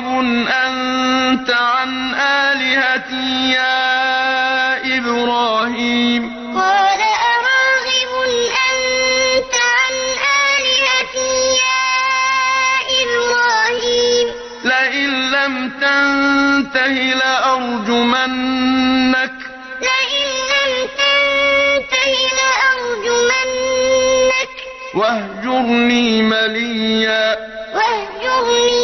راغب أنت عن آلهتي يا إبراهيم. قال أراغب أنت عن آلهتي يا إبراهيم. لئن لم تنته لأرجمنك. لئن لم تنته لأرجمنك. واهجرني مليا. واهجرني